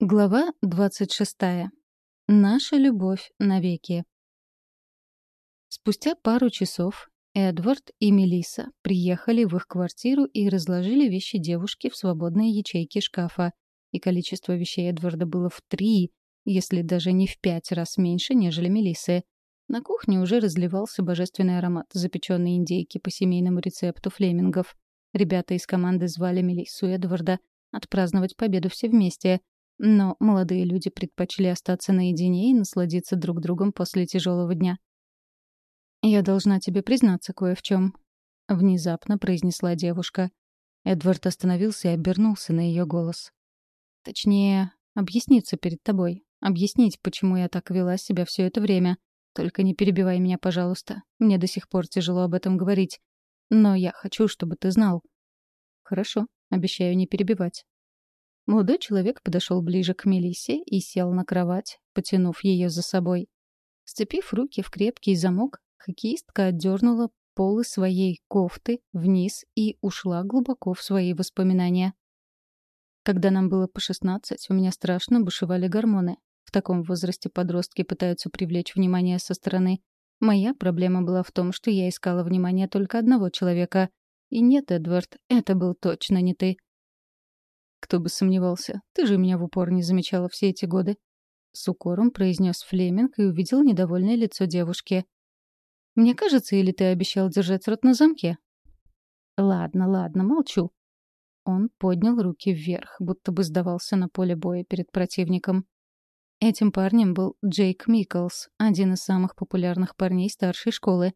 Глава 26. Наша любовь навеки. Спустя пару часов Эдвард и Мелиса приехали в их квартиру и разложили вещи девушки в свободные ячейки шкафа. И количество вещей Эдварда было в три, если даже не в пять раз меньше, нежели Мелисы. На кухне уже разливался божественный аромат запеченной индейки по семейному рецепту флемингов. Ребята из команды звали Мелиссу и Эдварда отпраздновать победу все вместе — но молодые люди предпочли остаться наедине и насладиться друг другом после тяжелого дня. «Я должна тебе признаться кое в чем», — внезапно произнесла девушка. Эдвард остановился и обернулся на ее голос. «Точнее, объясниться перед тобой. Объяснить, почему я так вела себя все это время. Только не перебивай меня, пожалуйста. Мне до сих пор тяжело об этом говорить. Но я хочу, чтобы ты знал». «Хорошо, обещаю не перебивать. Молодой человек подошел ближе к Мелиссе и сел на кровать, потянув ее за собой. Сцепив руки в крепкий замок, хоккеистка отдернула полы своей кофты вниз и ушла глубоко в свои воспоминания. Когда нам было по 16, у меня страшно бушевали гормоны. В таком возрасте подростки пытаются привлечь внимание со стороны. Моя проблема была в том, что я искала внимание только одного человека. И нет, Эдвард, это был точно не ты. «Кто бы сомневался. Ты же меня в упор не замечала все эти годы». С укором произнес Флеминг и увидел недовольное лицо девушки. «Мне кажется, или ты обещал держать рот на замке?» «Ладно, ладно, молчу». Он поднял руки вверх, будто бы сдавался на поле боя перед противником. Этим парнем был Джейк Микклс, один из самых популярных парней старшей школы.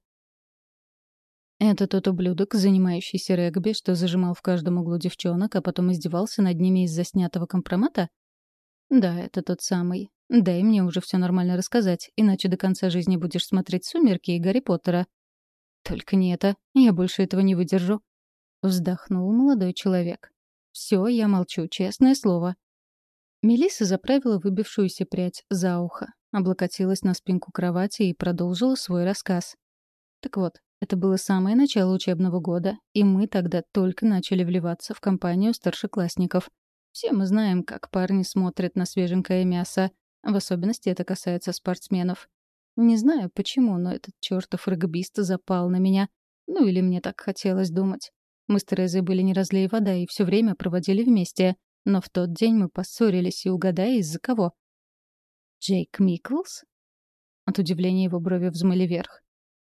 Это тот ублюдок, занимающийся регби, что зажимал в каждом углу девчонок, а потом издевался над ними из-за снятого компромата? Да, это тот самый. Дай мне уже все нормально рассказать, иначе до конца жизни будешь смотреть «Сумерки» и «Гарри Поттера». Только не это. Я больше этого не выдержу. Вздохнул молодой человек. Все, я молчу, честное слово. Мелисса заправила выбившуюся прядь за ухо, облокотилась на спинку кровати и продолжила свой рассказ. Так вот, это было самое начало учебного года, и мы тогда только начали вливаться в компанию старшеклассников. Все мы знаем, как парни смотрят на свеженькое мясо. В особенности это касается спортсменов. Не знаю почему, но этот чертов регбист запал на меня. Ну или мне так хотелось думать. Мы с Терезой были не разлей вода и все время проводили вместе. Но в тот день мы поссорились, и угадай, из-за кого. «Джейк Миклс?» От удивления его брови взмыли вверх.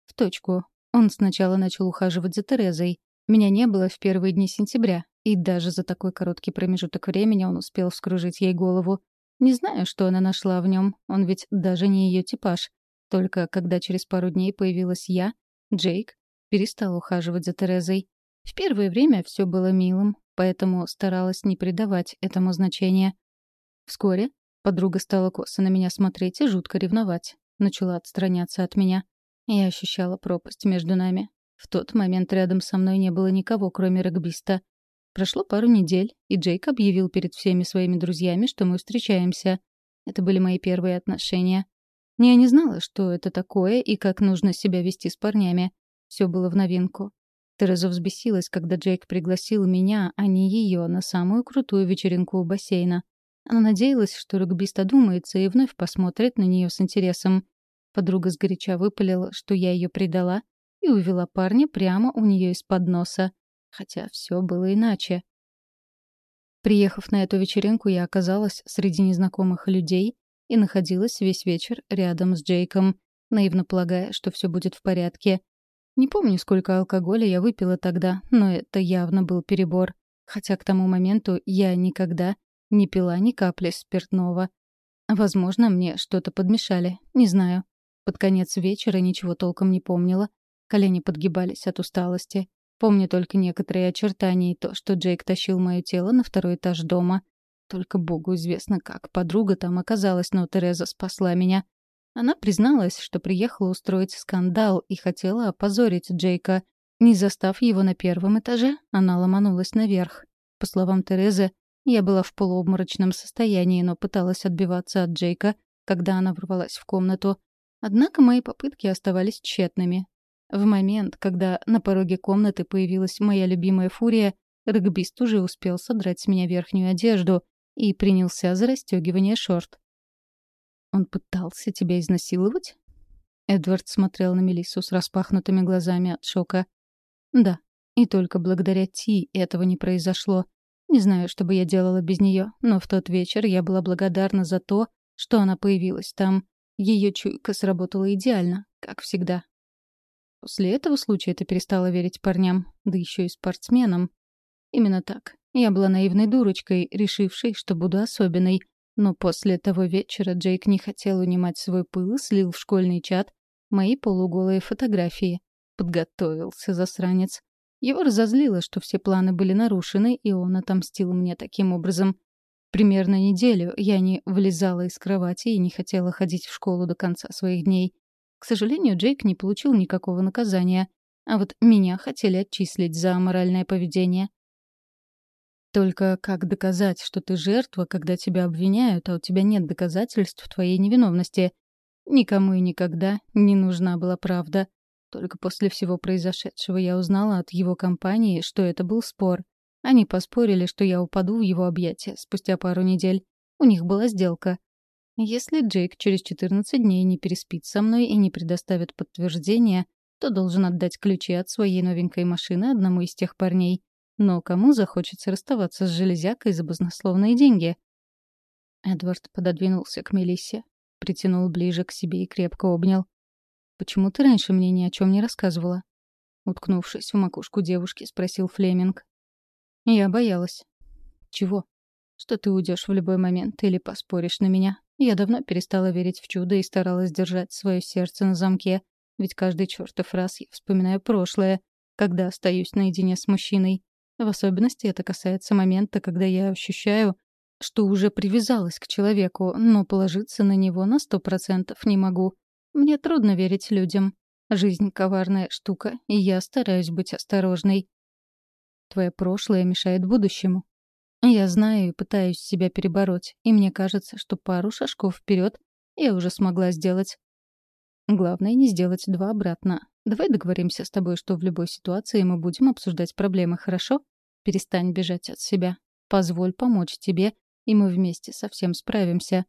«В точку. Он сначала начал ухаживать за Терезой. Меня не было в первые дни сентября, и даже за такой короткий промежуток времени он успел вскружить ей голову. Не знаю, что она нашла в нем, он ведь даже не ее типаж. Только когда через пару дней появилась я, Джейк перестал ухаживать за Терезой. В первое время все было милым, поэтому старалась не придавать этому значения. Вскоре подруга стала косо на меня смотреть и жутко ревновать. Начала отстраняться от меня. Я ощущала пропасть между нами. В тот момент рядом со мной не было никого, кроме регбиста. Прошло пару недель, и Джейк объявил перед всеми своими друзьями, что мы встречаемся. Это были мои первые отношения. Я не знала, что это такое и как нужно себя вести с парнями. Все было в новинку. Тереза взбесилась, когда Джейк пригласил меня, а не ее, на самую крутую вечеринку у бассейна. Она надеялась, что регбист одумается и вновь посмотрит на нее с интересом. Подруга сгоряча выпалила, что я ее предала, и увела парня прямо у нее из-под носа. Хотя все было иначе. Приехав на эту вечеринку, я оказалась среди незнакомых людей и находилась весь вечер рядом с Джейком, наивно полагая, что все будет в порядке. Не помню, сколько алкоголя я выпила тогда, но это явно был перебор. Хотя к тому моменту я никогда не пила ни капли спиртного. Возможно, мне что-то подмешали, не знаю. Под конец вечера ничего толком не помнила. Колени подгибались от усталости. Помню только некоторые очертания и то, что Джейк тащил мое тело на второй этаж дома. Только Богу известно, как подруга там оказалась, но Тереза спасла меня. Она призналась, что приехала устроить скандал и хотела опозорить Джейка. Не застав его на первом этаже, она ломанулась наверх. По словам Терезы, я была в полуобморочном состоянии, но пыталась отбиваться от Джейка, когда она ворвалась в комнату. Однако мои попытки оставались тщетными. В момент, когда на пороге комнаты появилась моя любимая фурия, регбист уже успел содрать с меня верхнюю одежду и принялся за расстегивание шорт. «Он пытался тебя изнасиловать?» Эдвард смотрел на Мелиссу с распахнутыми глазами от шока. «Да, и только благодаря Ти этого не произошло. Не знаю, что бы я делала без нее, но в тот вечер я была благодарна за то, что она появилась там. Ее чуйка сработала идеально, как всегда. После этого случая ты перестала верить парням, да еще и спортсменам. Именно так. Я была наивной дурочкой, решившей, что буду особенной. Но после того вечера Джейк не хотел унимать свой пыл и слил в школьный чат мои полуголые фотографии. Подготовился засранец. Его разозлило, что все планы были нарушены, и он отомстил мне таким образом. Примерно неделю я не влезала из кровати и не хотела ходить в школу до конца своих дней. К сожалению, Джейк не получил никакого наказания, а вот меня хотели отчислить за аморальное поведение. Только как доказать, что ты жертва, когда тебя обвиняют, а у тебя нет доказательств твоей невиновности? Никому и никогда не нужна была правда. Только после всего произошедшего я узнала от его компании, что это был спор. Они поспорили, что я упаду в его объятия спустя пару недель. У них была сделка. Если Джейк через 14 дней не переспит со мной и не предоставит подтверждения, то должен отдать ключи от своей новенькой машины одному из тех парней. Но кому захочется расставаться с железякой за баснословные деньги? Эдвард пододвинулся к Мелиссе, притянул ближе к себе и крепко обнял. «Почему ты раньше мне ни о чем не рассказывала?» Уткнувшись в макушку девушки, спросил Флеминг. Я боялась. «Чего?» «Что ты уйдешь в любой момент или поспоришь на меня. Я давно перестала верить в чудо и старалась держать свое сердце на замке, ведь каждый чертов раз я вспоминаю прошлое, когда остаюсь наедине с мужчиной. В особенности это касается момента, когда я ощущаю, что уже привязалась к человеку, но положиться на него на сто процентов не могу. Мне трудно верить людям. Жизнь — коварная штука, и я стараюсь быть осторожной. Твое прошлое мешает будущему. Я знаю и пытаюсь себя перебороть, и мне кажется, что пару шажков вперед я уже смогла сделать. Главное — не сделать два обратно. Давай договоримся с тобой, что в любой ситуации мы будем обсуждать проблемы, хорошо? Перестань бежать от себя. Позволь помочь тебе, и мы вместе совсем справимся.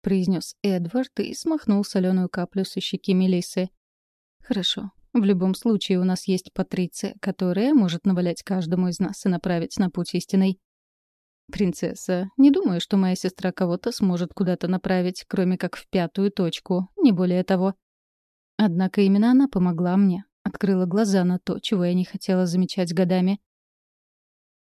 — произнес Эдвард и смахнул соленую каплю со щеки Мелиссы. «Хорошо. В любом случае у нас есть Патриция, которая может навалять каждому из нас и направить на путь истинный». «Принцесса, не думаю, что моя сестра кого-то сможет куда-то направить, кроме как в пятую точку, не более того». Однако именно она помогла мне, открыла глаза на то, чего я не хотела замечать годами.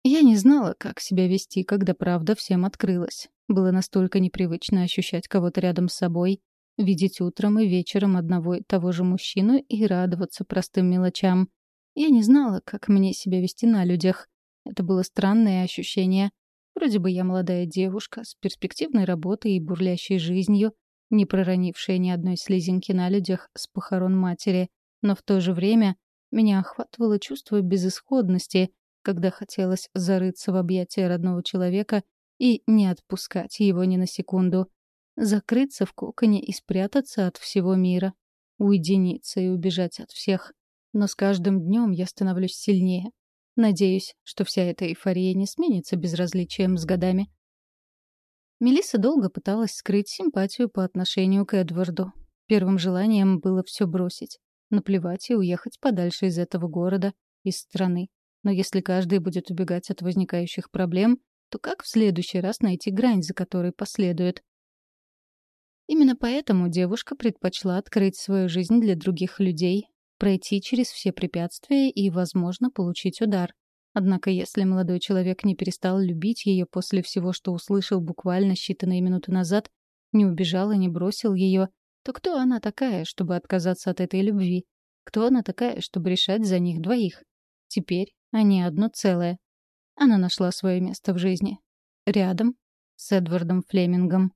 Я не знала, как себя вести, когда правда всем открылась. Было настолько непривычно ощущать кого-то рядом с собой, видеть утром и вечером одного и того же мужчину и радоваться простым мелочам. Я не знала, как мне себя вести на людях. Это было странное ощущение. Вроде бы я молодая девушка с перспективной работой и бурлящей жизнью, не проронившая ни одной слезинки на людях с похорон матери, но в то же время меня охватывало чувство безысходности — когда хотелось зарыться в объятия родного человека и не отпускать его ни на секунду. Закрыться в коконе и спрятаться от всего мира. Уединиться и убежать от всех. Но с каждым днем я становлюсь сильнее. Надеюсь, что вся эта эйфория не сменится безразличием с годами. Мелисса долго пыталась скрыть симпатию по отношению к Эдварду. Первым желанием было все бросить, наплевать и уехать подальше из этого города, из страны. Но если каждый будет убегать от возникающих проблем, то как в следующий раз найти грань, за которой последует? Именно поэтому девушка предпочла открыть свою жизнь для других людей, пройти через все препятствия и, возможно, получить удар. Однако если молодой человек не перестал любить ее после всего, что услышал буквально считанные минуты назад, не убежал и не бросил ее, то кто она такая, чтобы отказаться от этой любви? Кто она такая, чтобы решать за них двоих? Теперь они одно целое. Она нашла свое место в жизни. Рядом с Эдвардом Флемингом.